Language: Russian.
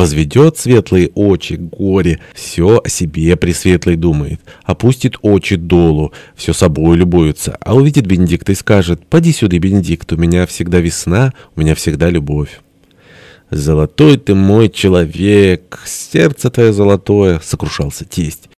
Возведет светлые очи горе, все о себе пресветлый думает. Опустит очи долу, все собой любуется. А увидит Бенедикта и скажет, «Поди сюда, Бенедикт, у меня всегда весна, у меня всегда любовь». «Золотой ты мой человек, сердце твое золотое», — сокрушался тесть.